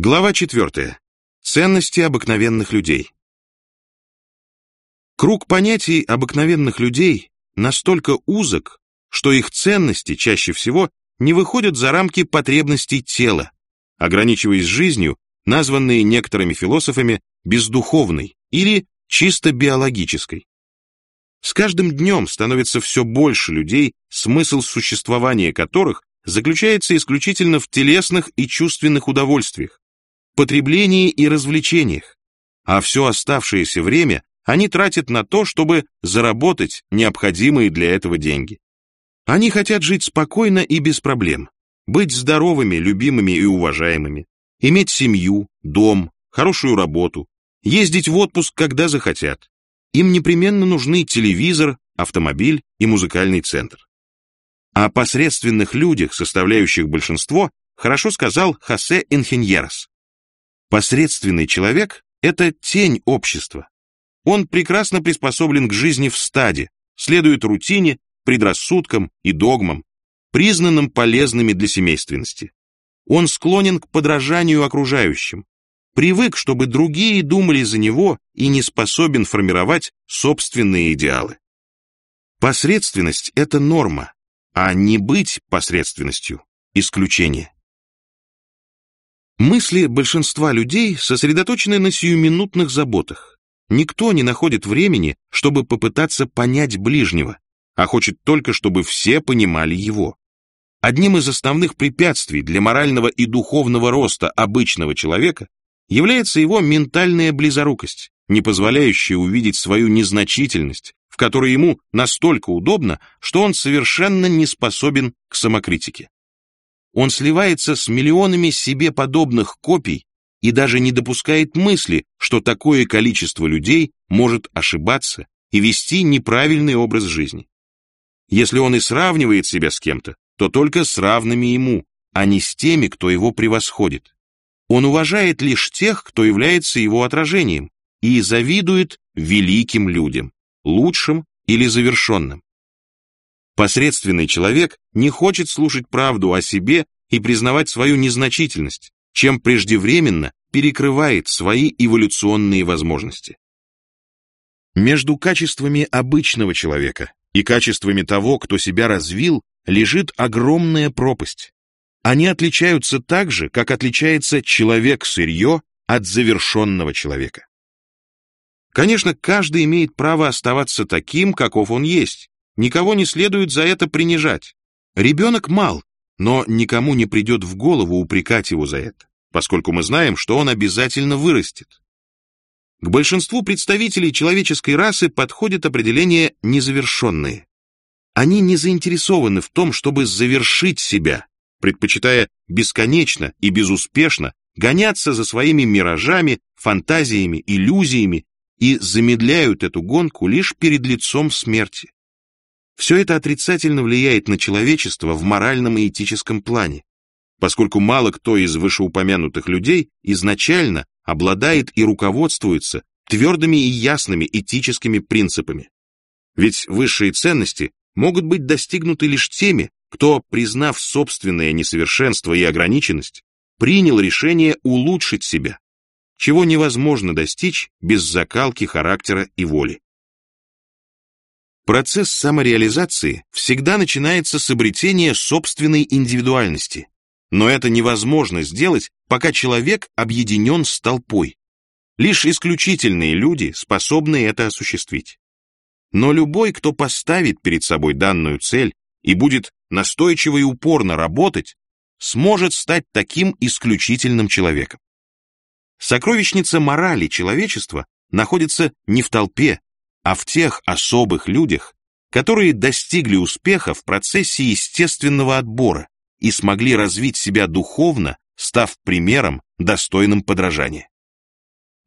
Глава 4. Ценности обыкновенных людей. Круг понятий обыкновенных людей настолько узок, что их ценности чаще всего не выходят за рамки потребностей тела, ограничиваясь жизнью, названной некоторыми философами бездуховной или чисто биологической. С каждым днем становится все больше людей, смысл существования которых заключается исключительно в телесных и чувственных удовольствиях, потреблении и развлечениях, а все оставшееся время они тратят на то, чтобы заработать необходимые для этого деньги. Они хотят жить спокойно и без проблем, быть здоровыми, любимыми и уважаемыми, иметь семью, дом, хорошую работу, ездить в отпуск, когда захотят. Им непременно нужны телевизор, автомобиль и музыкальный центр. О посредственных людях, составляющих большинство, хорошо сказал Хосе Инхиньерос. Посредственный человек – это тень общества. Он прекрасно приспособлен к жизни в стаде, следует рутине, предрассудкам и догмам, признанным полезными для семейственности. Он склонен к подражанию окружающим, привык, чтобы другие думали за него и не способен формировать собственные идеалы. Посредственность – это норма, а не быть посредственностью – исключение. Мысли большинства людей сосредоточены на сиюминутных заботах. Никто не находит времени, чтобы попытаться понять ближнего, а хочет только, чтобы все понимали его. Одним из основных препятствий для морального и духовного роста обычного человека является его ментальная близорукость, не позволяющая увидеть свою незначительность, которой ему настолько удобно, что он совершенно не способен к самокритике. Он сливается с миллионами себе подобных копий и даже не допускает мысли, что такое количество людей может ошибаться и вести неправильный образ жизни. Если он и сравнивает себя с кем-то, то только с равными ему, а не с теми, кто его превосходит. Он уважает лишь тех, кто является его отражением, и завидует великим людям лучшим или завершенным. Посредственный человек не хочет слушать правду о себе и признавать свою незначительность, чем преждевременно перекрывает свои эволюционные возможности. Между качествами обычного человека и качествами того, кто себя развил, лежит огромная пропасть. Они отличаются так же, как отличается человек-сырье от завершенного человека. Конечно, каждый имеет право оставаться таким, каков он есть. Никого не следует за это принижать. Ребенок мал, но никому не придет в голову упрекать его за это, поскольку мы знаем, что он обязательно вырастет. К большинству представителей человеческой расы подходит определение «незавершенные». Они не заинтересованы в том, чтобы завершить себя, предпочитая бесконечно и безуспешно гоняться за своими миражами, фантазиями, иллюзиями и замедляют эту гонку лишь перед лицом смерти. Все это отрицательно влияет на человечество в моральном и этическом плане, поскольку мало кто из вышеупомянутых людей изначально обладает и руководствуется твердыми и ясными этическими принципами. Ведь высшие ценности могут быть достигнуты лишь теми, кто, признав собственное несовершенство и ограниченность, принял решение улучшить себя, чего невозможно достичь без закалки характера и воли. Процесс самореализации всегда начинается с обретения собственной индивидуальности, но это невозможно сделать, пока человек объединен с толпой. Лишь исключительные люди способны это осуществить. Но любой, кто поставит перед собой данную цель и будет настойчиво и упорно работать, сможет стать таким исключительным человеком. Сокровищница морали человечества находится не в толпе, а в тех особых людях, которые достигли успеха в процессе естественного отбора и смогли развить себя духовно, став примером, достойным подражания.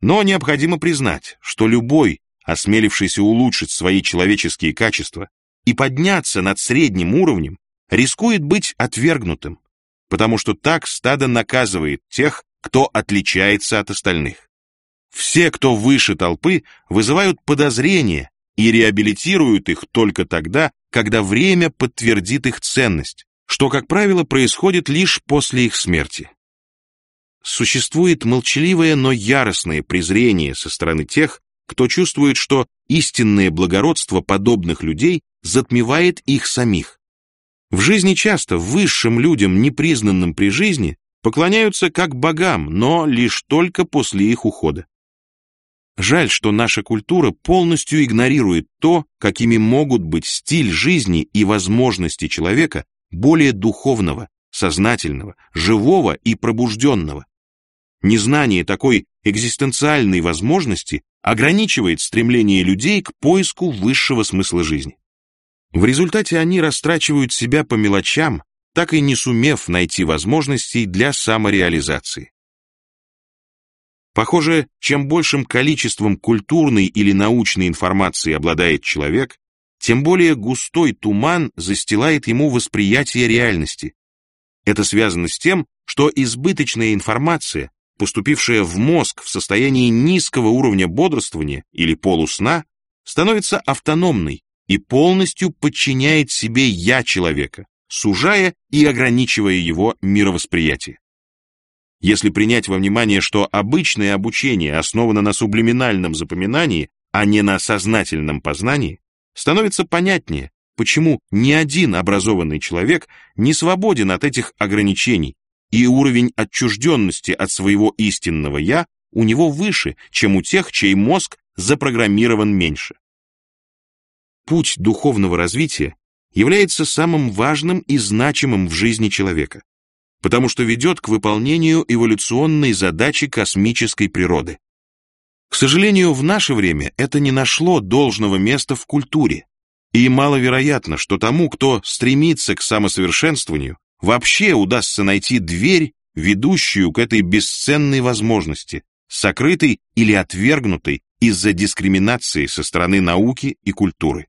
Но необходимо признать, что любой, осмелившийся улучшить свои человеческие качества и подняться над средним уровнем, рискует быть отвергнутым, потому что так стадо наказывает тех, кто отличается от остальных. Все, кто выше толпы, вызывают подозрения и реабилитируют их только тогда, когда время подтвердит их ценность, что, как правило, происходит лишь после их смерти. существует молчаливое, но яростное презрение со стороны тех, кто чувствует, что истинное благородство подобных людей затмевает их самих. В жизни часто высшим людям, непризнанным при жизни, поклоняются как богам, но лишь только после их ухода. Жаль, что наша культура полностью игнорирует то, какими могут быть стиль жизни и возможности человека более духовного, сознательного, живого и пробужденного. Незнание такой экзистенциальной возможности ограничивает стремление людей к поиску высшего смысла жизни. В результате они растрачивают себя по мелочам, так и не сумев найти возможностей для самореализации. Похоже, чем большим количеством культурной или научной информации обладает человек, тем более густой туман застилает ему восприятие реальности. Это связано с тем, что избыточная информация, поступившая в мозг в состоянии низкого уровня бодрствования или полусна, становится автономной и полностью подчиняет себе «я» человека, сужая и ограничивая его мировосприятие. Если принять во внимание, что обычное обучение основано на сублиминальном запоминании, а не на сознательном познании, становится понятнее, почему ни один образованный человек не свободен от этих ограничений, и уровень отчужденности от своего истинного «я» у него выше, чем у тех, чей мозг запрограммирован меньше. Путь духовного развития является самым важным и значимым в жизни человека потому что ведет к выполнению эволюционной задачи космической природы. К сожалению, в наше время это не нашло должного места в культуре, и маловероятно, что тому, кто стремится к самосовершенствованию, вообще удастся найти дверь, ведущую к этой бесценной возможности, сокрытой или отвергнутой из-за дискриминации со стороны науки и культуры.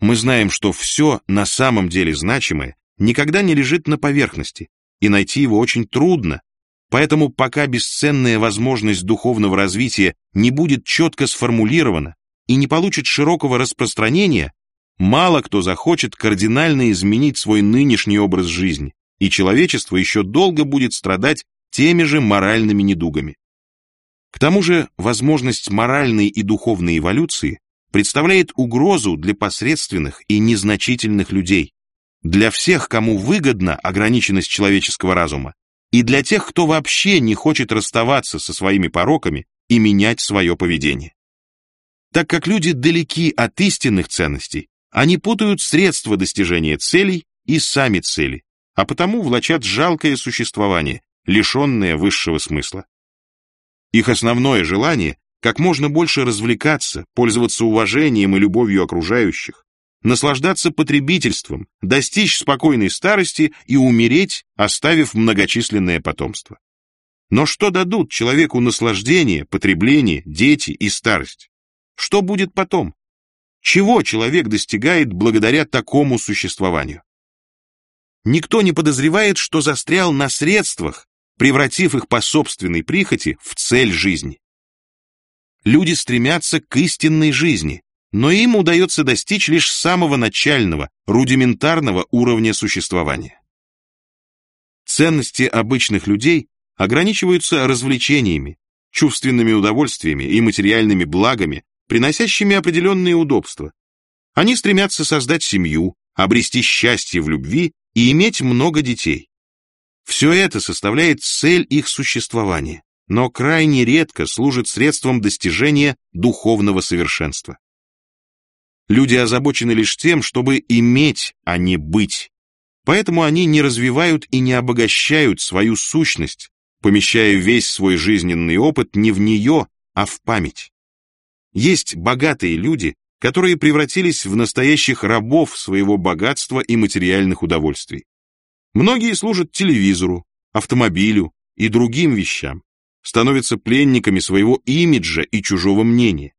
Мы знаем, что все на самом деле значимое никогда не лежит на поверхности, и найти его очень трудно, поэтому пока бесценная возможность духовного развития не будет четко сформулирована и не получит широкого распространения, мало кто захочет кардинально изменить свой нынешний образ жизни, и человечество еще долго будет страдать теми же моральными недугами. К тому же возможность моральной и духовной эволюции представляет угрозу для посредственных и незначительных людей, для всех, кому выгодна ограниченность человеческого разума, и для тех, кто вообще не хочет расставаться со своими пороками и менять свое поведение. Так как люди далеки от истинных ценностей, они путают средства достижения целей и сами цели, а потому влачат жалкое существование, лишенное высшего смысла. Их основное желание – как можно больше развлекаться, пользоваться уважением и любовью окружающих, наслаждаться потребительством, достичь спокойной старости и умереть, оставив многочисленное потомство. Но что дадут человеку наслаждение, потребление, дети и старость? Что будет потом? Чего человек достигает благодаря такому существованию? Никто не подозревает, что застрял на средствах, превратив их по собственной прихоти в цель жизни. Люди стремятся к истинной жизни, но им удается достичь лишь самого начального, рудиментарного уровня существования. Ценности обычных людей ограничиваются развлечениями, чувственными удовольствиями и материальными благами, приносящими определенные удобства. Они стремятся создать семью, обрести счастье в любви и иметь много детей. Все это составляет цель их существования, но крайне редко служит средством достижения духовного совершенства. Люди озабочены лишь тем, чтобы иметь, а не быть. Поэтому они не развивают и не обогащают свою сущность, помещая весь свой жизненный опыт не в нее, а в память. Есть богатые люди, которые превратились в настоящих рабов своего богатства и материальных удовольствий. Многие служат телевизору, автомобилю и другим вещам, становятся пленниками своего имиджа и чужого мнения.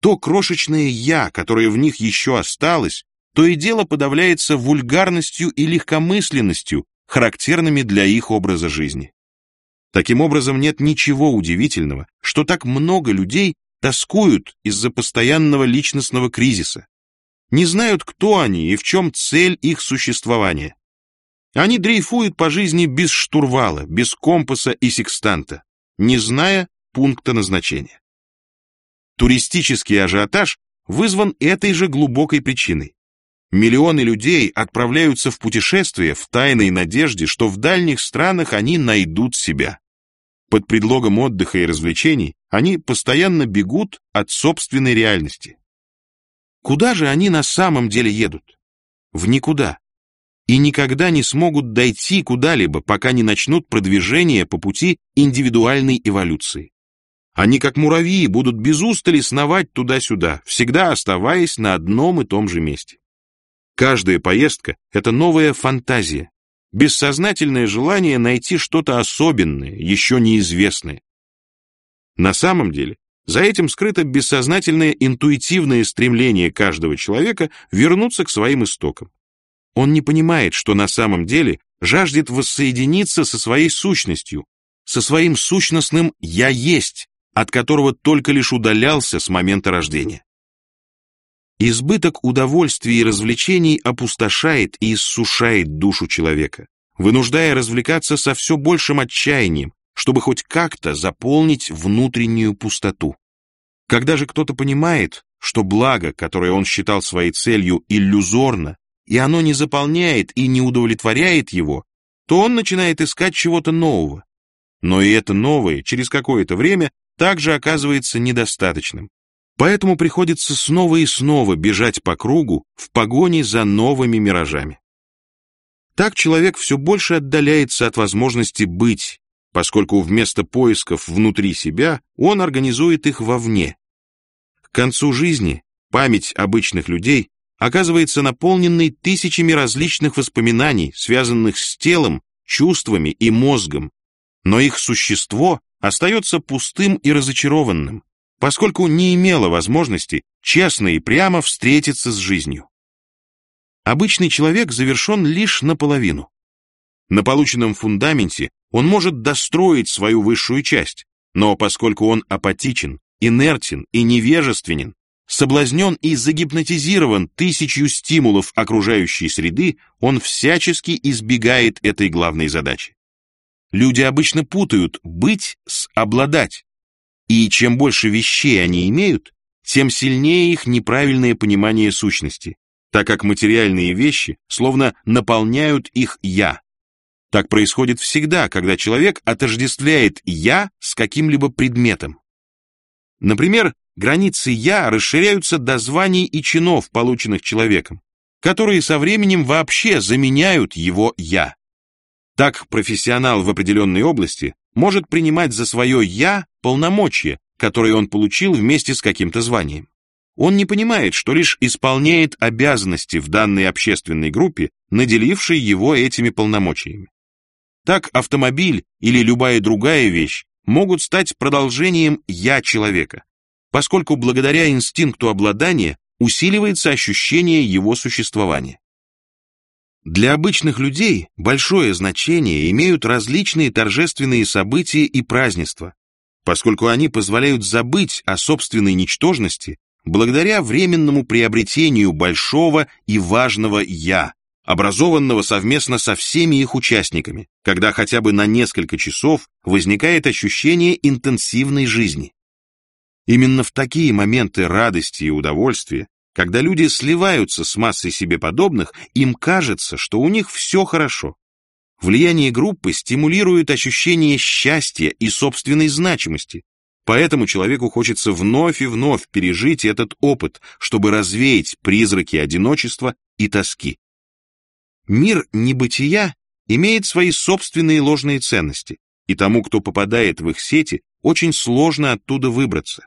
То крошечное «я», которое в них еще осталось, то и дело подавляется вульгарностью и легкомысленностью, характерными для их образа жизни. Таким образом, нет ничего удивительного, что так много людей тоскуют из-за постоянного личностного кризиса, не знают, кто они и в чем цель их существования. Они дрейфуют по жизни без штурвала, без компаса и секстанта, не зная пункта назначения. Туристический ажиотаж вызван этой же глубокой причиной. Миллионы людей отправляются в путешествие в тайной надежде, что в дальних странах они найдут себя. Под предлогом отдыха и развлечений они постоянно бегут от собственной реальности. Куда же они на самом деле едут? В никуда. И никогда не смогут дойти куда-либо, пока не начнут продвижение по пути индивидуальной эволюции. Они, как муравьи, будут без устали сновать туда-сюда, всегда оставаясь на одном и том же месте. Каждая поездка — это новая фантазия, бессознательное желание найти что-то особенное, еще неизвестное. На самом деле, за этим скрыто бессознательное интуитивное стремление каждого человека вернуться к своим истокам. Он не понимает, что на самом деле жаждет воссоединиться со своей сущностью, со своим сущностным «я есть», от которого только лишь удалялся с момента рождения. Избыток удовольствий и развлечений опустошает и иссушает душу человека, вынуждая развлекаться со все большим отчаянием, чтобы хоть как-то заполнить внутреннюю пустоту. Когда же кто-то понимает, что благо, которое он считал своей целью, иллюзорно, и оно не заполняет и не удовлетворяет его, то он начинает искать чего-то нового. Но и это новое через какое-то время также оказывается недостаточным. Поэтому приходится снова и снова бежать по кругу в погоне за новыми миражами. Так человек все больше отдаляется от возможности быть, поскольку вместо поисков внутри себя он организует их вовне. К концу жизни память обычных людей оказывается наполненной тысячами различных воспоминаний, связанных с телом, чувствами и мозгом, но их существо остается пустым и разочарованным, поскольку не имела возможности честно и прямо встретиться с жизнью. Обычный человек завершен лишь наполовину. На полученном фундаменте он может достроить свою высшую часть, но поскольку он апатичен, инертен и невежественен, соблазнен и загипнотизирован тысячью стимулов окружающей среды, он всячески избегает этой главной задачи. Люди обычно путают «быть» с «обладать», и чем больше вещей они имеют, тем сильнее их неправильное понимание сущности, так как материальные вещи словно наполняют их «я». Так происходит всегда, когда человек отождествляет «я» с каким-либо предметом. Например, границы «я» расширяются до званий и чинов, полученных человеком, которые со временем вообще заменяют его «я». Так профессионал в определенной области может принимать за свое «я» полномочия, которые он получил вместе с каким-то званием. Он не понимает, что лишь исполняет обязанности в данной общественной группе, наделившей его этими полномочиями. Так автомобиль или любая другая вещь могут стать продолжением «я» человека, поскольку благодаря инстинкту обладания усиливается ощущение его существования. Для обычных людей большое значение имеют различные торжественные события и празднества, поскольку они позволяют забыть о собственной ничтожности благодаря временному приобретению большого и важного «я», образованного совместно со всеми их участниками, когда хотя бы на несколько часов возникает ощущение интенсивной жизни. Именно в такие моменты радости и удовольствия когда люди сливаются с массой себе подобных, им кажется, что у них все хорошо. Влияние группы стимулирует ощущение счастья и собственной значимости, поэтому человеку хочется вновь и вновь пережить этот опыт, чтобы развеять призраки одиночества и тоски. Мир небытия имеет свои собственные ложные ценности, и тому, кто попадает в их сети, очень сложно оттуда выбраться.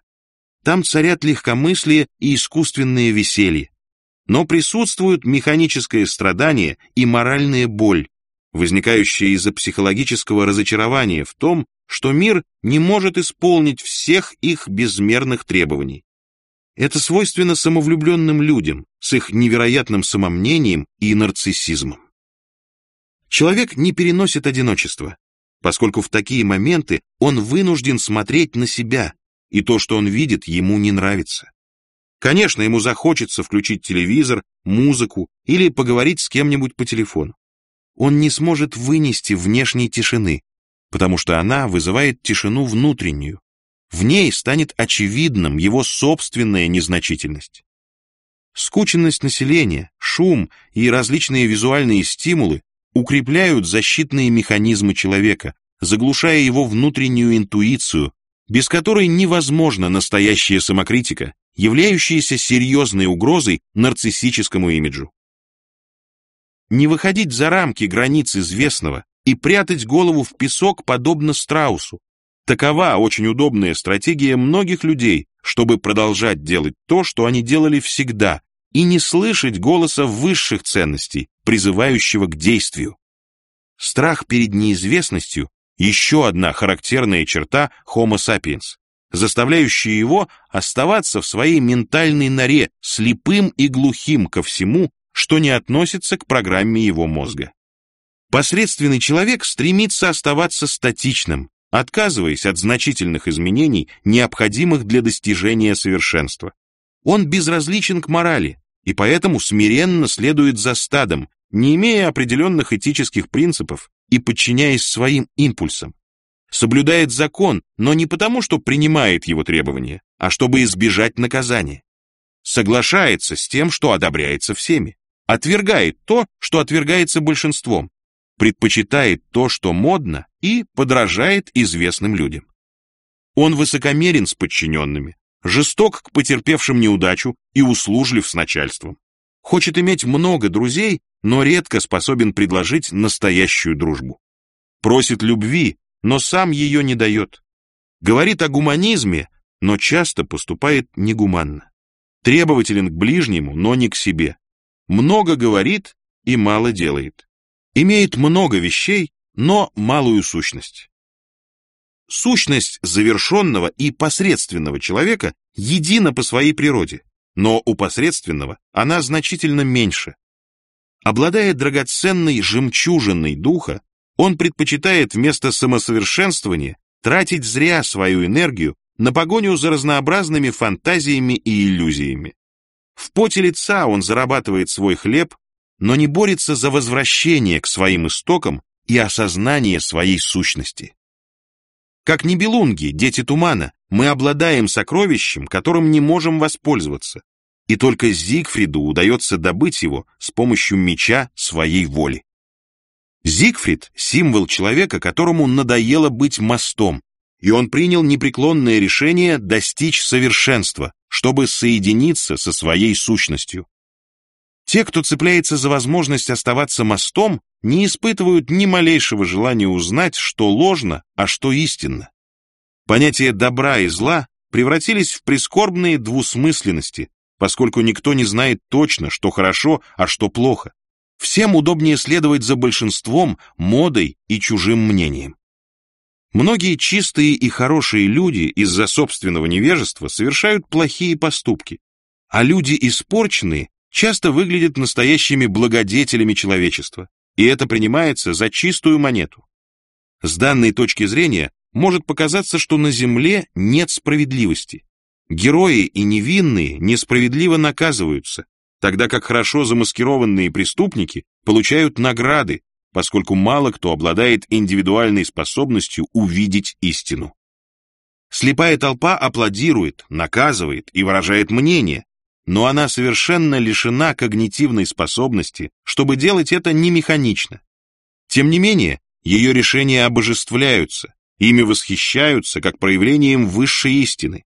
Там царят легкомыслие и искусственное веселье. Но присутствуют механическое страдание и моральная боль, возникающая из-за психологического разочарования в том, что мир не может исполнить всех их безмерных требований. Это свойственно самовлюбленным людям с их невероятным самомнением и нарциссизмом. Человек не переносит одиночество, поскольку в такие моменты он вынужден смотреть на себя, и то, что он видит, ему не нравится. Конечно, ему захочется включить телевизор, музыку или поговорить с кем-нибудь по телефону. он не сможет вынести внешней тишины, потому что она вызывает тишину внутреннюю. В ней станет очевидным его собственная незначительность. Скученность населения, шум и различные визуальные стимулы укрепляют защитные механизмы человека, заглушая его внутреннюю интуицию, без которой невозможна настоящая самокритика, являющаяся серьезной угрозой нарциссическому имиджу. Не выходить за рамки границ известного и прятать голову в песок подобно страусу. Такова очень удобная стратегия многих людей, чтобы продолжать делать то, что они делали всегда, и не слышать голоса высших ценностей, призывающего к действию. Страх перед неизвестностью – еще одна характерная черта Homo sapiens, заставляющая его оставаться в своей ментальной норе, слепым и глухим ко всему, что не относится к программе его мозга. Посредственный человек стремится оставаться статичным, отказываясь от значительных изменений, необходимых для достижения совершенства. Он безразличен к морали и поэтому смиренно следует за стадом, не имея определенных этических принципов и подчиняясь своим импульсам. Соблюдает закон, но не потому, что принимает его требования, а чтобы избежать наказания. Соглашается с тем, что одобряется всеми. Отвергает то, что отвергается большинством. Предпочитает то, что модно, и подражает известным людям. Он высокомерен с подчиненными, жесток к потерпевшим неудачу и услужлив с начальством. Хочет иметь много друзей, но редко способен предложить настоящую дружбу. Просит любви, но сам ее не дает. Говорит о гуманизме, но часто поступает негуманно. Требователен к ближнему, но не к себе. Много говорит и мало делает. Имеет много вещей, но малую сущность. Сущность завершенного и посредственного человека едина по своей природе, но у посредственного она значительно меньше. Обладая драгоценной жемчужиной духа, он предпочитает вместо самосовершенствования тратить зря свою энергию на погоню за разнообразными фантазиями и иллюзиями. В поте лица он зарабатывает свой хлеб, но не борется за возвращение к своим истокам и осознание своей сущности. Как небелунги, дети тумана, мы обладаем сокровищем, которым не можем воспользоваться, и только Зигфриду удается добыть его с помощью меча своей воли. Зигфрид – символ человека, которому надоело быть мостом, и он принял непреклонное решение достичь совершенства, чтобы соединиться со своей сущностью. Те, кто цепляется за возможность оставаться мостом, не испытывают ни малейшего желания узнать, что ложно, а что истинно. Понятия добра и зла превратились в прискорбные двусмысленности, поскольку никто не знает точно, что хорошо, а что плохо. Всем удобнее следовать за большинством, модой и чужим мнением. Многие чистые и хорошие люди из-за собственного невежества совершают плохие поступки, а люди испорченные часто выглядят настоящими благодетелями человечества, и это принимается за чистую монету. С данной точки зрения может показаться, что на Земле нет справедливости. Герои и невинные несправедливо наказываются, тогда как хорошо замаскированные преступники получают награды, поскольку мало кто обладает индивидуальной способностью увидеть истину. Слепая толпа аплодирует, наказывает и выражает мнение, но она совершенно лишена когнитивной способности, чтобы делать это не механично. Тем не менее, ее решения обожествляются, ими восхищаются как проявлением высшей истины.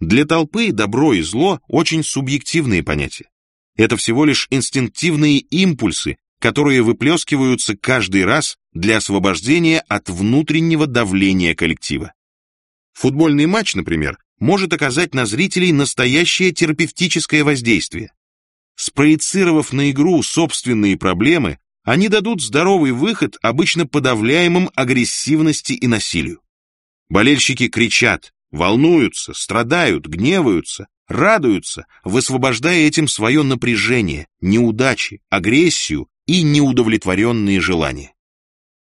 Для толпы добро и зло очень субъективные понятия. Это всего лишь инстинктивные импульсы, которые выплескиваются каждый раз для освобождения от внутреннего давления коллектива. Футбольный матч, например, может оказать на зрителей настоящее терапевтическое воздействие. Спроецировав на игру собственные проблемы, они дадут здоровый выход обычно подавляемым агрессивности и насилию. Болельщики кричат, волнуются, страдают, гневаются, радуются, высвобождая этим свое напряжение, неудачи, агрессию и неудовлетворенные желания.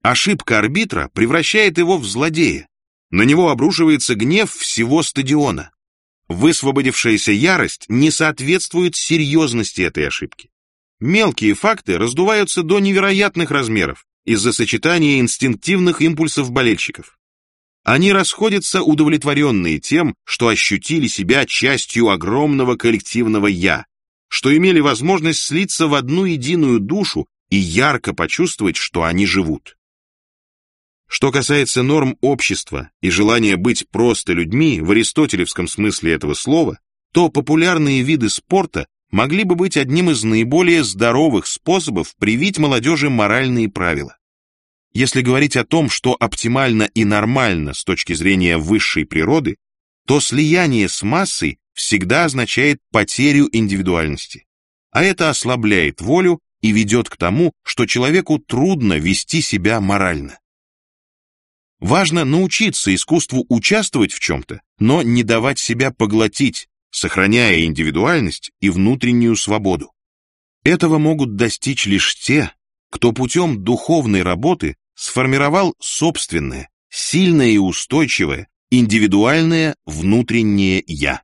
Ошибка арбитра превращает его в злодея, на него обрушивается гнев всего стадиона. Высвободившаяся ярость не соответствует серьезности этой ошибки. Мелкие факты раздуваются до невероятных размеров из-за сочетания инстинктивных импульсов болельщиков. Они расходятся удовлетворенные тем, что ощутили себя частью огромного коллективного «я», что имели возможность слиться в одну единую душу и ярко почувствовать, что они живут. Что касается норм общества и желания быть просто людьми в аристотелевском смысле этого слова, то популярные виды спорта могли бы быть одним из наиболее здоровых способов привить молодежи моральные правила. Если говорить о том, что оптимально и нормально с точки зрения высшей природы, то слияние с массой всегда означает потерю индивидуальности, а это ослабляет волю и ведет к тому, что человеку трудно вести себя морально. Важно научиться искусству участвовать в чем-то, но не давать себя поглотить, сохраняя индивидуальность и внутреннюю свободу. Этого могут достичь лишь те, кто путем духовной работы сформировал собственное, сильное и устойчивое, индивидуальное внутреннее «я».